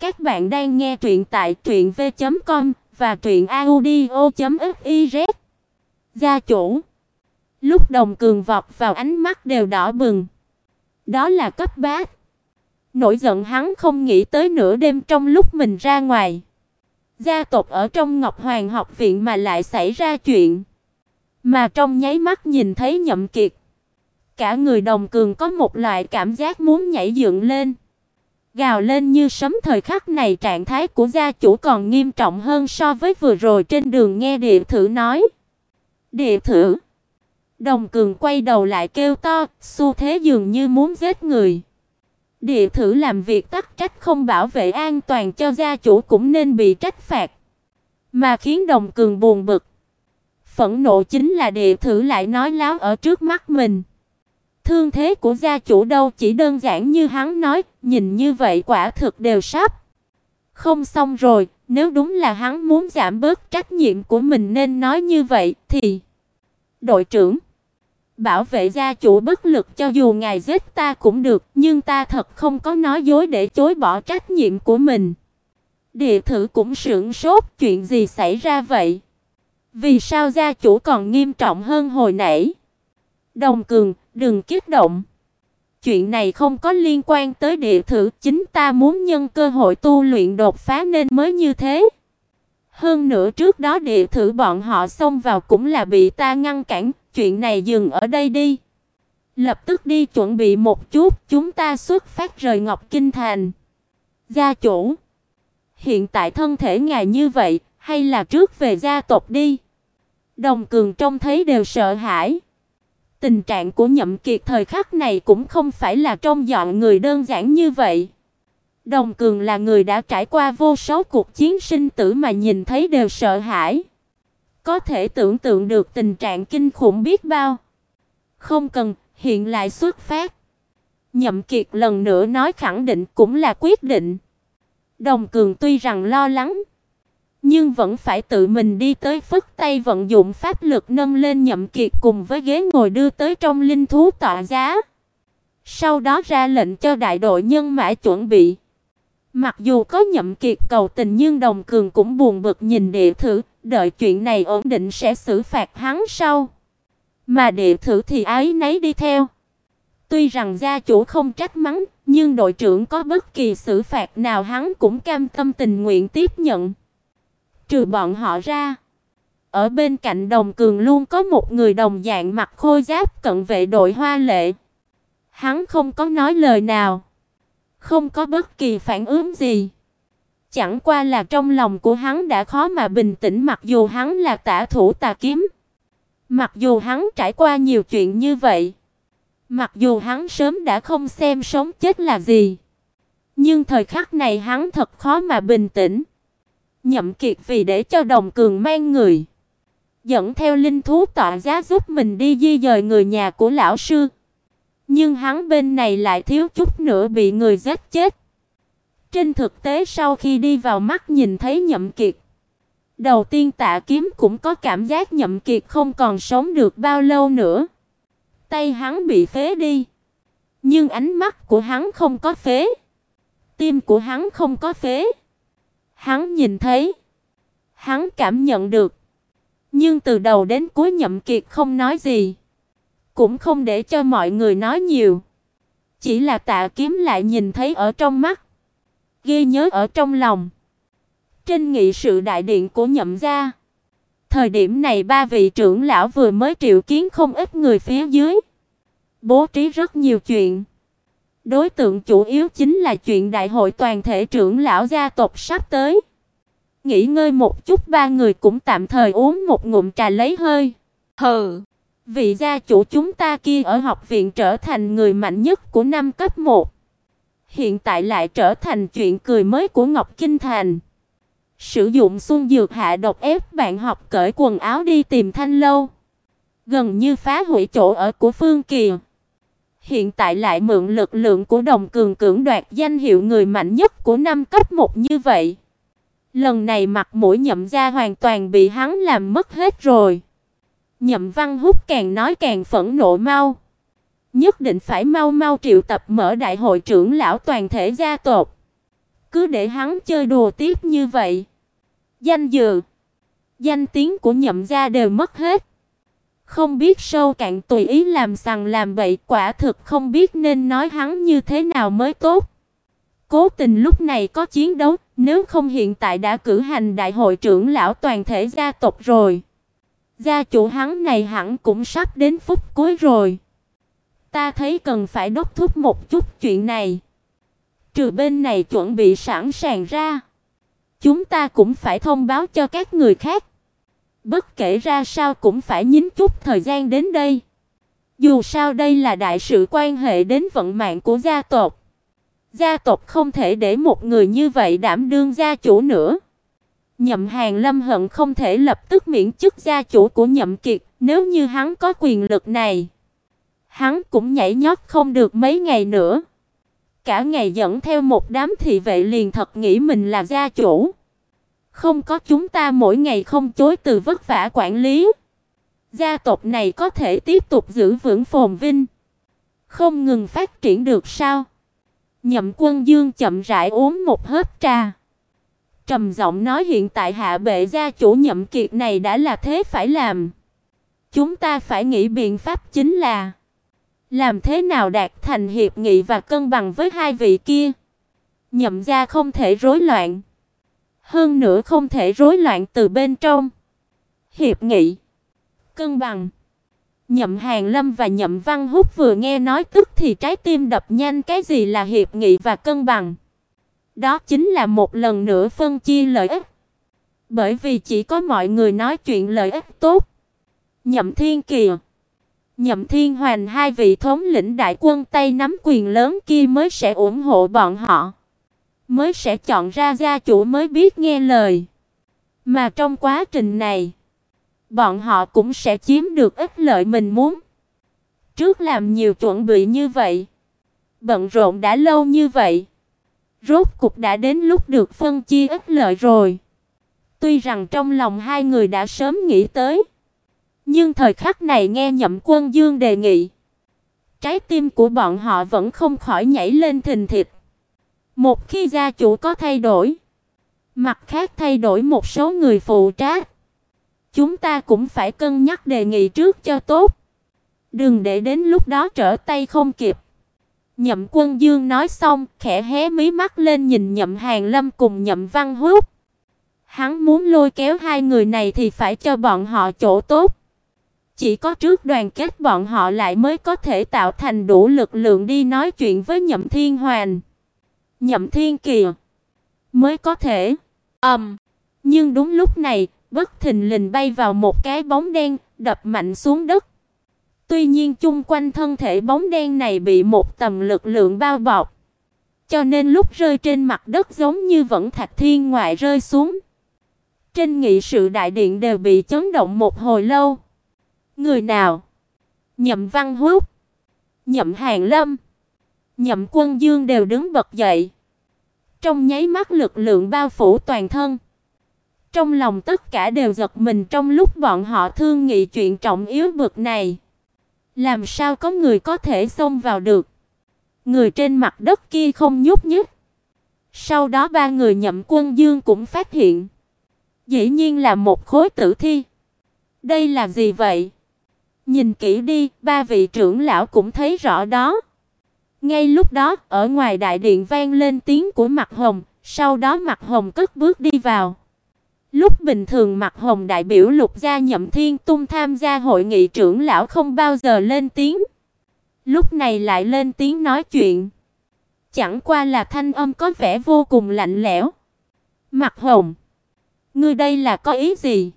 Các bạn đang nghe truyện tại truyệnv.com và truyệnaudio.fiz. Gia chủ. Lúc Đồng Cường vọt vào ánh mắt đều đỏ bừng. Đó là cấp bát. Nổi giận hắn không nghĩ tới nửa đêm trong lúc mình ra ngoài. Gia tộc ở trong Ngọc Hoàng học viện mà lại xảy ra chuyện. Mà trong nháy mắt nhìn thấy Nhậm Kiệt, cả người Đồng Cường có một loại cảm giác muốn nhảy dựng lên gào lên như sấm thời khắc này trạng thái của gia chủ còn nghiêm trọng hơn so với vừa rồi trên đường nghe địa thử nói. Địa thử. Đồng Cường quay đầu lại kêu to, xu thế dường như muốn giết người. Địa thử làm việc tắc trách không bảo vệ an toàn cho gia chủ cũng nên bị trách phạt. Mà khiến Đồng Cường buồn bực. Phẫn nộ chính là địa thử lại nói láo ở trước mắt mình. Thương thế của gia chủ đâu chỉ đơn giản như hắn nói, nhìn như vậy quả thực đều sắp. Không xong rồi, nếu đúng là hắn muốn giảm bớt trách nhiệm của mình nên nói như vậy thì Đội trưởng Bảo vệ gia chủ bất lực cho dù ngài giết ta cũng được, nhưng ta thật không có nói dối để chối bỏ trách nhiệm của mình. Địa thử cũng sửng sốt, chuyện gì xảy ra vậy? Vì sao gia chủ còn nghiêm trọng hơn hồi nãy? Đồng Cường, đừng kích động. Chuyện này không có liên quan tới địa thử, chính ta muốn nhân cơ hội tu luyện đột phá nên mới như thế. Hơn nữa trước đó địa thử bọn họ xông vào cũng là bị ta ngăn cản, chuyện này dừng ở đây đi. Lập tức đi chuẩn bị một chút, chúng ta xuất phát rời Ngọc Kinh thành. Gia chủ, hiện tại thân thể ngài như vậy, hay là trước về gia tộc đi? Đồng Cường trông thấy đều sợ hãi. Tình trạng của Nhậm Kiệt thời khắc này cũng không phải là trong dọn người đơn giản như vậy. Đồng Cường là người đã trải qua vô số cuộc chiến sinh tử mà nhìn thấy đều sợ hãi. Có thể tưởng tượng được tình trạng kinh khủng biết bao. Không cần, hiện lại xuất phát. Nhậm Kiệt lần nữa nói khẳng định cũng là quyết định. Đồng Cường tuy rằng lo lắng, nhưng vẫn phải tự mình đi tới phất tay vận dụng pháp lực nâng lên Nhậm Kiệt cùng với ghế ngồi đưa tới trong linh thú tọa giá. Sau đó ra lệnh cho đại đội nhân mã chuẩn bị. Mặc dù có Nhậm Kiệt cầu tình nhưng Đồng Cường cũng buồn bực nhìn đệ thử, đợi chuyện này ổn định sẽ xử phạt hắn sau. Mà đệ thử thì ái nấy đi theo. Tuy rằng gia chủ không trách mắng, nhưng đội trưởng có bất kỳ xử phạt nào hắn cũng cam tâm tình nguyện tiếp nhận. Trừ bọn họ ra, ở bên cạnh Đồng Cường luôn có một người đồng dạng mặc khôi giáp cận vệ đội Hoa Lệ. Hắn không có nói lời nào, không có bất kỳ phản ứng gì. Chẳng qua là trong lòng của hắn đã khó mà bình tĩnh mặc dù hắn là tả thủ tà kiếm. Mặc dù hắn trải qua nhiều chuyện như vậy, mặc dù hắn sớm đã không xem sống chết là gì, nhưng thời khắc này hắn thật khó mà bình tĩnh. Nhậm Kiệt vì để cho Đồng Cường mang người, dẫn theo linh thú tọa giá giúp mình đi di dời người nhà của lão sư. Nhưng hắn bên này lại thiếu chút nữa bị người giết chết. Trên thực tế sau khi đi vào mắt nhìn thấy Nhậm Kiệt, đầu tiên Tạ Kiếm cũng có cảm giác Nhậm Kiệt không còn sống được bao lâu nữa. Tay hắn bị phế đi, nhưng ánh mắt của hắn không có phế, tim của hắn không có phế. Hắn nhìn thấy, hắn cảm nhận được, nhưng từ đầu đến cuối Nhậm Kiệt không nói gì, cũng không để cho mọi người nói nhiều. Chỉ là Tạ Kiếm lại nhìn thấy ở trong mắt, ghi nhớ ở trong lòng. Trên nghị sự đại điện của Nhậm gia, thời điểm này ba vị trưởng lão vừa mới triệu kiến không ít người phía dưới, bố trí rất nhiều chuyện. Đối tượng chủ yếu chính là chuyện đại hội toàn thể trưởng lão gia tộc sắp tới. Nghỉ ngơi một chút ba người cũng tạm thời uống một ngụm trà lấy hơi. Hừ, vị gia chủ chúng ta kia ở học viện trở thành người mạnh nhất của năm cấp 1. Hiện tại lại trở thành chuyện cười mới của Ngọc Kinh Thành. Sử dụng xuân dược hạ độc ép bạn học cởi quần áo đi tìm Thanh Lâu. Gần như phá hủy chỗ ở của Phương Kỳ hiện tại lại mượn lực lượng của Đồng Cường cưỡng đoạt danh hiệu người mạnh nhất của năm cấp 1 như vậy. Lần này mặt mũi Nhậm gia hoàn toàn bị hắn làm mất hết rồi. Nhậm Văn Húc càng nói càng phẫn nộ mau. Nhất định phải mau mau triệu tập mở đại hội trưởng lão toàn thể gia tộc. Cứ để hắn chơi đùa tiếp như vậy, danh dự, danh tiếng của Nhậm gia đều mất hết. Không biết sâu cạn tùy ý làm sằng làm bậy, quả thực không biết nên nói hắn như thế nào mới tốt. Cố Tình lúc này có chiến đấu, nếu không hiện tại đã cử hành đại hội trưởng lão toàn thể gia tộc rồi. Gia chủ hắn này hẳn cũng sắp đến phút cuối rồi. Ta thấy cần phải đốc thúc một chút chuyện này. Trừ bên này chuẩn bị sẵn sàng ra, chúng ta cũng phải thông báo cho các người khác. Bất kể ra sao cũng phải nhín chút thời gian đến đây. Dù sao đây là đại sự quan hệ đến vận mạng của gia tộc. Gia tộc không thể để một người như vậy đảm đương gia chủ nữa. Nhậm Hàn Lâm hận không thể lập tức miễn chức gia chủ của Nhậm Kiệt, nếu như hắn có quyền lực này, hắn cũng nhảy nhót không được mấy ngày nữa. Cả ngày dẫn theo một đám thị vệ liền thật nghĩ mình là gia chủ. Không có chúng ta mỗi ngày không chối từ vất vả quản lý, gia tộc này có thể tiếp tục giữ vững phồn vinh, không ngừng phát triển được sao? Nhậm Quân Dương chậm rãi uống một hớp trà. Trầm giọng nói hiện tại hạ bệ gia chủ Nhậm Kiệt này đã là thế phải làm. Chúng ta phải nghĩ biện pháp chính là làm thế nào đạt thành hiệp nghị và cân bằng với hai vị kia. Nhậm gia không thể rối loạn. Hơn nữa không thể rối loạn từ bên trong. Hiệp nghị, cân bằng. Nhậm Hàn Lâm và Nhậm Văn Húc vừa nghe nói tức thì trái tim đập nhanh cái gì là hiệp nghị và cân bằng. Đó chính là một lần nữa phân chia lợi ích. Bởi vì chỉ có mọi người nói chuyện lợi ích tốt. Nhậm Thiên kiều Nhậm Thiên Hoành hai vị thống lĩnh đại quân Tây nắm quyền lớn kia mới sẽ ủng hộ bọn họ, mới sẽ chọn ra gia chủ mới biết nghe lời. Mà trong quá trình này, bọn họ cũng sẽ chiếm được ít lợi mình muốn. Trước làm nhiều chuẩn bị như vậy, bận rộn đã lâu như vậy, rốt cục đã đến lúc được phân chia ít lợi rồi. Tuy rằng trong lòng hai người đã sớm nghĩ tới, nhưng thời khắc này nghe Nhậm Quân Dương đề nghị, trái tim của bọn họ vẫn không khỏi nhảy lên thình thịch. Một khi gia chủ có thay đổi, mặt khác thay đổi một số người phụ trách, chúng ta cũng phải cân nhắc đề nghị trước cho tốt. Đừng để đến lúc đó trở tay không kịp. Nhậm Quân Dương nói xong, khẽ hé mí mắt lên nhìn Nhậm Hàn Lâm cùng Nhậm Văn Húc. Hắn muốn lôi kéo hai người này thì phải cho bọn họ chỗ tốt. Chỉ có trước đoàn kết bọn họ lại mới có thể tạo thành đủ lực lượng đi nói chuyện với Nhậm Thiên Hoàn. Nhậm Thiên Kiều mới có thể. Ầm. Um, nhưng đúng lúc này, bất thình lình bay vào một cái bóng đen, đập mạnh xuống đất. Tuy nhiên chung quanh thân thể bóng đen này bị một tầm lực lượng bao bọc, cho nên lúc rơi trên mặt đất giống như vẫn thạch thiên ngoại rơi xuống. Trên nghị sự đại điện đều bị chấn động một hồi lâu. Người nào? Nhậm Văn Húc, Nhậm Hàn Lâm, Nhậm Quân Dương đều đứng bật dậy. Trong nháy mắt lực lượng bao phủ toàn thân. Trong lòng tất cả đều giật mình trong lúc bọn họ thương nghị chuyện trọng yếu bực này. Làm sao có người có thể xông vào được? Người trên mặt đất kia không nhúc nhích. Sau đó ba người Nhậm Quân Dương cũng phát hiện, dĩ nhiên là một khối tử thi. Đây là gì vậy? Nhìn kỹ đi, ba vị trưởng lão cũng thấy rõ đó. Ngay lúc đó, ở ngoài đại điện vang lên tiếng của Mạc Hồng, sau đó Mạc Hồng cất bước đi vào. Lúc bình thường Mạc Hồng đại biểu Lục gia Nhậm Thiên Tung tham gia hội nghị trưởng lão không bao giờ lên tiếng. Lúc này lại lên tiếng nói chuyện. Chẳng qua là thanh âm có vẻ vô cùng lạnh lẽo. Mạc Hồng, ngươi đây là có ý gì?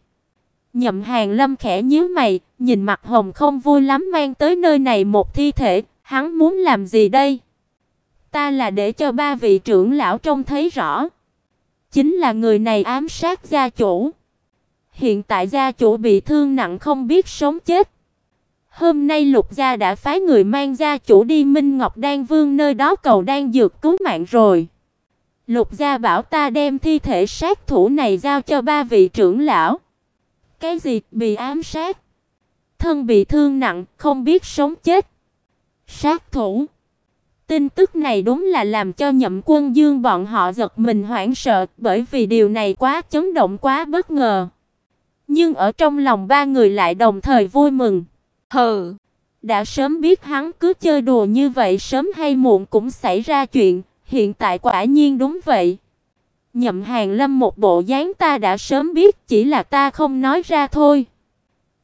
Nhậm Hàn Lâm khẽ nhíu mày, nhìn Mạc Hồng không vui lắm mang tới nơi này một thi thể, hắn muốn làm gì đây? Ta là để cho ba vị trưởng lão trông thấy rõ chính là người này ám sát gia chủ. Hiện tại gia chủ bị thương nặng không biết sống chết. Hôm nay Lục gia đã phái người mang gia chủ đi Minh Ngọc Đan Vương nơi đó cầu đan dược cứu mạng rồi. Lục gia bảo ta đem thi thể sát thủ này giao cho ba vị trưởng lão. Cái gì bị ám sát? Thân bị thương nặng, không biết sống chết. Sát thủ Tin tức này đúng là làm cho Nhậm Quân Dương bọn họ giật mình hoảng sợ, bởi vì điều này quá chấn động quá bất ngờ. Nhưng ở trong lòng ba người lại đồng thời vui mừng. Hừ, đã sớm biết hắn cứ chơi đùa như vậy sớm hay muộn cũng xảy ra chuyện, hiện tại quả nhiên đúng vậy. Nhậm Hàn Lâm một bộ dáng ta đã sớm biết, chỉ là ta không nói ra thôi.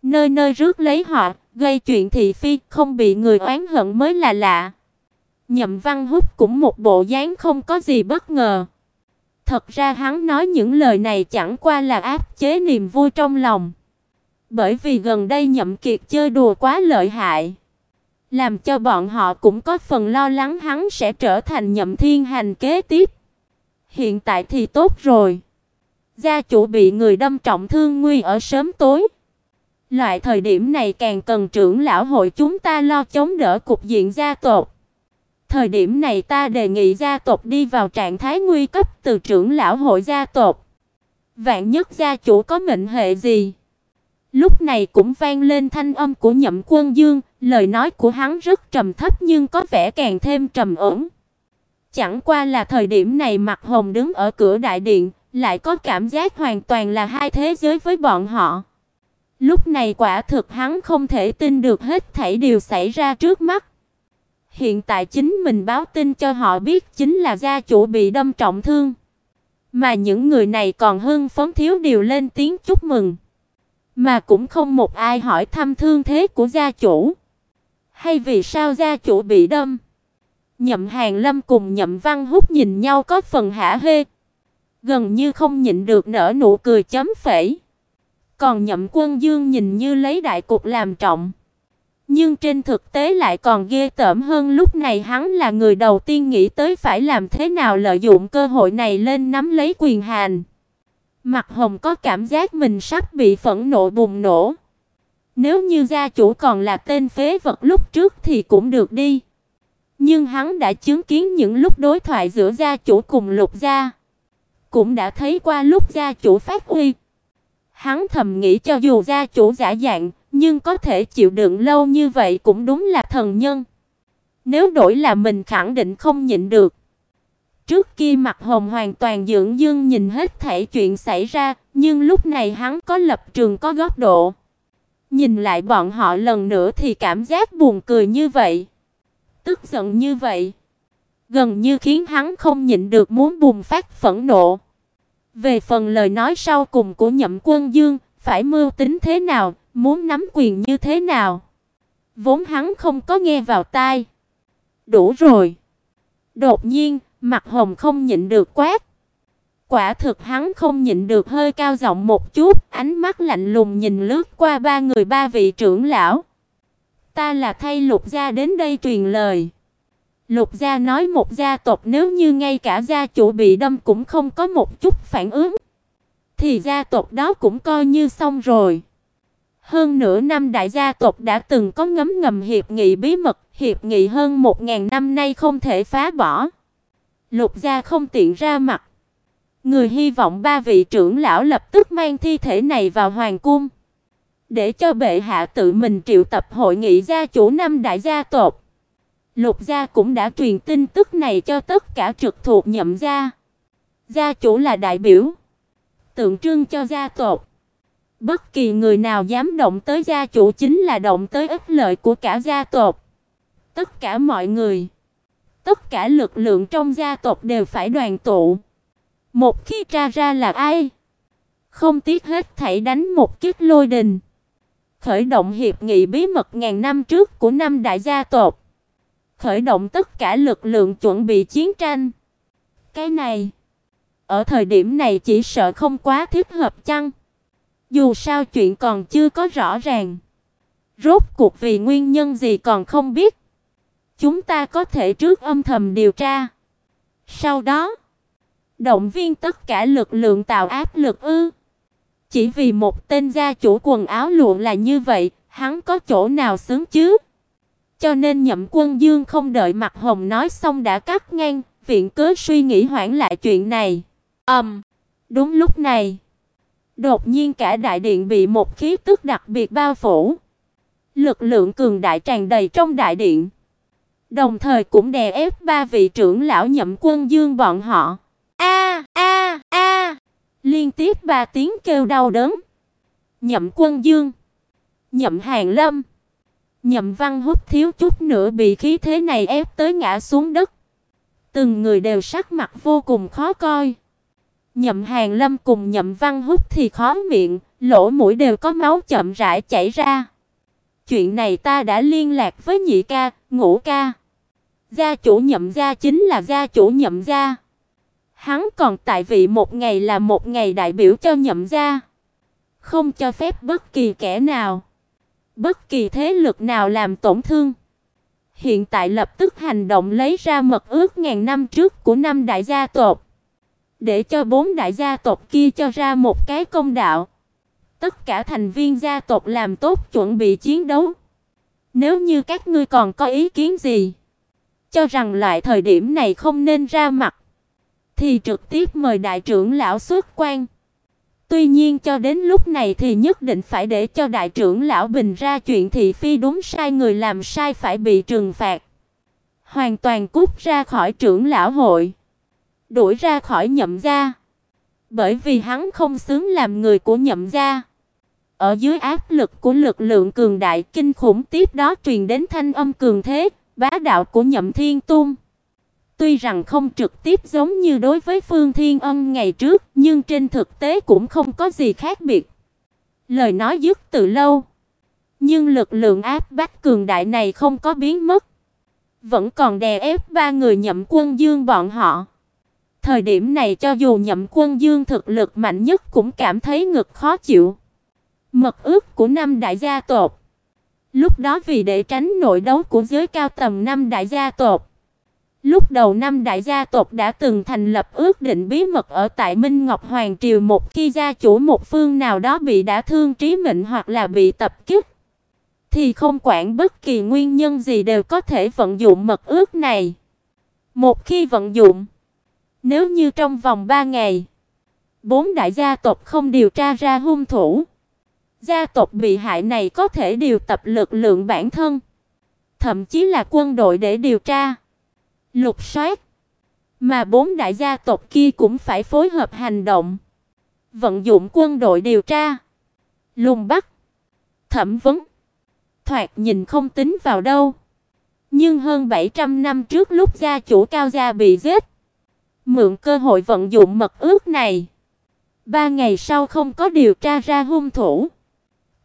Nơi nơi rước lấy họ, gây chuyện thị phi, không bị người oán hận mới là lạ. Nhậm Văn Húc cũng một bộ dáng không có gì bất ngờ. Thật ra hắn nói những lời này chẳng qua là áp chế niềm vui trong lòng. Bởi vì gần đây Nhậm Kiệt chơi đùa quá lợi hại, làm cho bọn họ cũng có phần lo lắng hắn sẽ trở thành Nhậm Thiên Hành kế tiếp. Hiện tại thì tốt rồi. Gia chủ bị người đâm trọng thương nguy ở sớm tối. Loại thời điểm này càng cần trưởng lão hội chúng ta lo chống đỡ cục diện gia tộc. Thời điểm này ta đề nghị gia tộc đi vào trạng thái nguy cấp từ trưởng lão hội gia tộc. Vạn nhất gia chủ có mệnh hệ gì? Lúc này cũng vang lên thanh âm của Nhậm Quân Dương, lời nói của hắn rất trầm thấp nhưng có vẻ càng thêm trầm ổn. Chẳng qua là thời điểm này Mạc Hồng đứng ở cửa đại điện, lại có cảm giác hoàn toàn là hai thế giới với bọn họ. Lúc này quả thực hắn không thể tin được hết thảy điều xảy ra trước mắt. Hiện tại chính mình báo tin cho họ biết chính là gia chủ bị đâm trọng thương. Mà những người này còn hưng phấn thiếu điều lên tiếng chúc mừng. Mà cũng không một ai hỏi thăm thương thế của gia chủ. Hay vì sao gia chủ bị đâm. Nhậm Hàn Lâm cùng Nhậm Văn Húc nhìn nhau có phần hả hê. Gần như không nhịn được nở nụ cười chấm phẩy. Còn Nhậm Quân Dương nhìn như lấy đại cục làm trọng. Nhưng trên thực tế lại còn ghê tởm hơn lúc này hắn là người đầu tiên nghĩ tới phải làm thế nào lợi dụng cơ hội này lên nắm lấy quyền hành. Mặt Hồng có cảm giác mình sắp bị phẫn nộ bùng nổ. Nếu như gia chủ còn là tên phế vật lúc trước thì cũng được đi. Nhưng hắn đã chứng kiến những lúc đối thoại giữa gia chủ cùng Lục gia, cũng đã thấy qua lúc gia chủ phát uy. Hắn thầm nghĩ cho dù gia chủ giả dạng, nhưng có thể chịu đựng lâu như vậy cũng đúng là thần nhân. Nếu đổi là mình khẳng định không nhịn được. Trước kia mặt Hồng hoàn toàn dưỡng dương nhìn hết thảy chuyện xảy ra, nhưng lúc này hắn có lập trường có góc độ. Nhìn lại bọn họ lần nữa thì cảm giác buồn cười như vậy, tức giận như vậy, gần như khiến hắn không nhịn được muốn bùng phát phẫn nộ. Về phần lời nói sau cùng của Nhậm Quân Dương, phải mưu tính thế nào, muốn nắm quyền như thế nào, vốn hắn không có nghe vào tai. Đủ rồi. Đột nhiên, mặt Hồng không nhịn được quát. Quả thực hắn không nhịn được hơi cao giọng một chút, ánh mắt lạnh lùng nhìn lướt qua ba người ba vị trưởng lão. Ta là thay Lục gia đến đây truyền lời. Lục gia nói một gia tộc nếu như ngay cả gia chủ bị đâm cũng không có một chút phản ứng, thì gia tộc đó cũng coi như xong rồi. Hơn nửa năm đại gia tộc đã từng có ngấm ngầm hiệp nghị bí mật, hiệp nghị hơn một ngàn năm nay không thể phá bỏ. Lục gia không tiện ra mặt. Người hy vọng ba vị trưởng lão lập tức mang thi thể này vào hoàng cung, để cho bệ hạ tự mình triệu tập hội nghị gia chủ năm đại gia tộc. Lục gia cũng đã truyền tin tức này cho tất cả trực thuộc nhậm gia. Gia chủ là đại biểu, tượng trưng cho gia tộc. Bất kỳ người nào dám động tới gia chủ chính là động tới ích lợi của cả gia tộc. Tất cả mọi người, tất cả lực lượng trong gia tộc đều phải đoàn tụ. Một khi tra ra là ai, không tiếc hết thảy đánh một kích lôi đình. Khởi động hiệp nghị bí mật ngàn năm trước của năm đại gia tộc khởi động tất cả lực lượng chuẩn bị chiến tranh. Cái này, ở thời điểm này chỉ sợ không quá thích hợp chăng? Dù sao chuyện còn chưa có rõ ràng. Rốt cuộc vì nguyên nhân gì còn không biết. Chúng ta có thể trước âm thầm điều tra. Sau đó, động viên tất cả lực lượng tạo áp lực ư? Chỉ vì một tên gia chủ quần áo lụa là như vậy, hắn có chỗ nào xứng chứ? Cho nên Nhậm Quân Dương không đợi Mặt Hồng nói xong đã cắt ngang, viện cớ suy nghĩ hoãn lại chuyện này. Ầm. Um, đúng lúc này, đột nhiên cả đại điện bị một khí tức đặc biệt bao phủ. Lực lượng cường đại tràn đầy trong đại điện. Đồng thời cũng đè ép ba vị trưởng lão Nhậm Quân Dương bọn họ. A a a! Liên tiếp ba tiếng kêu đau đớn. Nhậm Quân Dương, Nhậm Hàn Lâm, Nhậm Văn Húc thiếu chút nữa bị khí thế này ép tới ngã xuống đất. Từng người đều sắc mặt vô cùng khó coi. Nhậm Hàn Lâm cùng Nhậm Văn Húc thì khó miệng, lỗ mũi đều có máu chậm rãi chảy ra. Chuyện này ta đã liên lạc với nhị ca, ngũ ca. Gia chủ Nhậm gia chính là gia chủ Nhậm gia. Hắn còn tại vị một ngày là một ngày đại biểu cho Nhậm gia, không cho phép bất kỳ kẻ nào, bất kỳ thế lực nào làm tổn thương. Hiện tại lập tức hành động lấy ra mật ước ngàn năm trước của năm đại gia tộc để cho bốn đại gia tộc kia cho ra một cái công đạo. Tất cả thành viên gia tộc làm tốt chuẩn bị chiến đấu. Nếu như các ngươi còn có ý kiến gì, cho rằng loại thời điểm này không nên ra mặt, thì trực tiếp mời đại trưởng lão xuất quan. Tuy nhiên cho đến lúc này thì nhất định phải để cho đại trưởng lão bình ra chuyện thị phi đúng sai người làm sai phải bị trừng phạt. Hoàn toàn cút ra khỏi trưởng lão hội đuổi ra khỏi Nhậm gia. Bởi vì hắn không xứng làm người của Nhậm gia. Ở dưới áp lực của lực lượng cường đại kinh khủng tiếp đó truyền đến thanh âm cường thế, bá đạo của Nhậm Thiên Tung. Tuy rằng không trực tiếp giống như đối với Phương Thiên Ân ngày trước, nhưng trên thực tế cũng không có gì khác biệt. Lời nói dứt từ lâu, nhưng lực lượng áp bách cường đại này không có biến mất, vẫn còn đè ép ba người Nhậm Quân Dương bọn họ. Thời điểm này cho dù Nhậm Quân Dương thực lực mạnh nhất cũng cảm thấy ngực khó chịu. Mật ước của năm đại gia tộc. Lúc đó vì để tránh nội đấu của giới cao tầm năm đại gia tộc, lúc đầu năm đại gia tộc đã từng thành lập ước định bí mật ở tại Minh Ngọc Hoàng triều một khi gia chủ một phương nào đó bị đả thương trí mệnh hoặc là bị tập kích thì không quản bất kỳ nguyên nhân gì đều có thể vận dụng mật ước này. Một khi vận dụng, nếu như trong vòng 3 ngày, bốn đại gia tộc không điều tra ra hung thủ, gia tộc bị hại này có thể điều tập lực lượng bản thân, thậm chí là quân đội để điều tra, lục soát, mà bốn đại gia tộc kia cũng phải phối hợp hành động, vận dụng quân đội điều tra, lùng bắt, thẩm vấn. Thoạt nhìn không tính vào đâu, nhưng hơn 700 năm trước lúc gia chủ Cao gia bị giết, mượn cơ hội vận dụng mật ước này. Ba ngày sau không có điều tra ra hung thủ.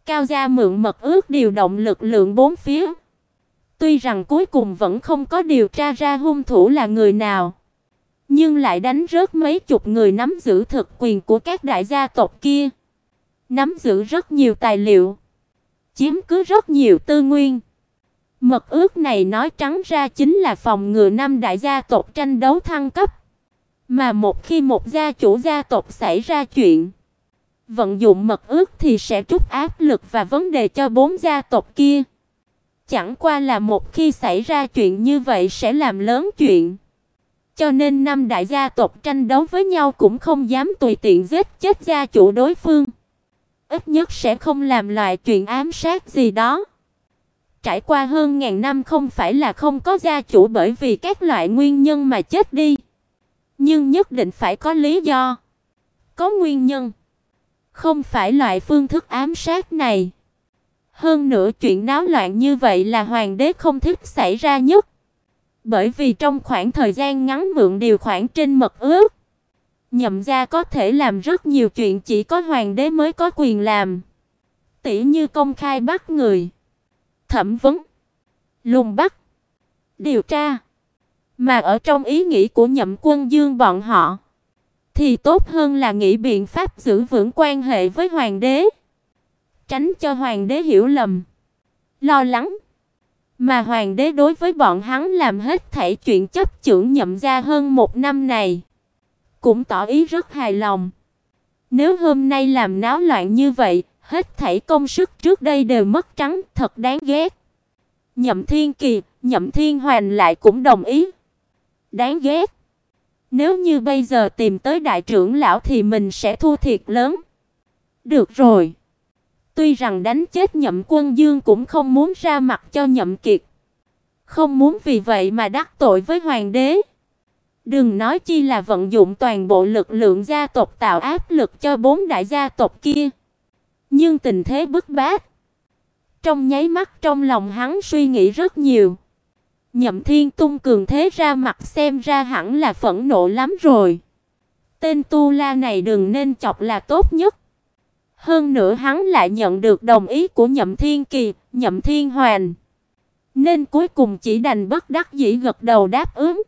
Cao gia mượn mật ước điều động lực lượng bốn phía. Tuy rằng cuối cùng vẫn không có điều tra ra hung thủ là người nào, nhưng lại đánh rớt mấy chục người nắm giữ thực quyền của các đại gia tộc kia, nắm giữ rất nhiều tài liệu, chiếm cứ rất nhiều tư nguyên. Mật ước này nói trắng ra chính là phòng ngừa năm đại gia tộc tranh đấu thăng cấp. Mà một khi một gia chủ gia tộc xảy ra chuyện, vận dụng mật ước thì sẽ trút áp lực và vấn đề cho bốn gia tộc kia. Chẳng qua là một khi xảy ra chuyện như vậy sẽ làm lớn chuyện. Cho nên năm đại gia tộc tranh đấu với nhau cũng không dám tùy tiện giết chết gia chủ đối phương. Ít nhất sẽ không làm loại chuyện ám sát gì đó. Trải qua hơn ngàn năm không phải là không có gia chủ bởi vì các loại nguyên nhân mà chết đi nhưng nhất định phải có lý do, có nguyên nhân, không phải loại phương thức ám sát này. Hơn nữa chuyện náo loạn như vậy là hoàng đế không thích xảy ra nhất. Bởi vì trong khoảng thời gian ngắn mượn điều khoản trên mật ước, nhậm gia có thể làm rất nhiều chuyện chỉ có hoàng đế mới có quyền làm. Tỷ như công khai bắt người, thẩm vấn, lùng bắt, điều tra. Mà ở trong ý nghĩ của Nhậm Quân Dương bọn họ, thì tốt hơn là nghĩ biện pháp giữ vững quan hệ với hoàng đế, tránh cho hoàng đế hiểu lầm, lo lắng. Mà hoàng đế đối với bọn hắn làm hết thảy chuyện chấp chưởng nhậm gia hơn một năm này, cũng tỏ ý rất hài lòng. Nếu hôm nay làm náo loạn như vậy, hết thảy công sức trước đây đều mất trắng, thật đáng ghét. Nhậm Thiên Kỳ, Nhậm Thiên Hoàn lại cũng đồng ý. Đáng ghét. Nếu như bây giờ tìm tới đại trưởng lão thì mình sẽ thua thiệt lớn. Được rồi. Tuy rằng đánh chết Nhậm Quân Dương cũng không muốn ra mặt cho Nhậm Kiệt. Không muốn vì vậy mà đắc tội với hoàng đế. Đừng nói chi là vận dụng toàn bộ lực lượng gia tộc tạo áp lực cho bốn đại gia tộc kia. Nhưng tình thế bức bách. Trong nháy mắt trong lòng hắn suy nghĩ rất nhiều. Nhậm Thiên Tung cường thế ra mặt xem ra hẳn là phẫn nộ lắm rồi. Tên tu la này đừng nên chọc là tốt nhất. Hơn nữa hắn lại nhận được đồng ý của Nhậm Thiên Kỳ, Nhậm Thiên Hoàn. Nên cuối cùng chỉ đành bất đắc dĩ gật đầu đáp ứng.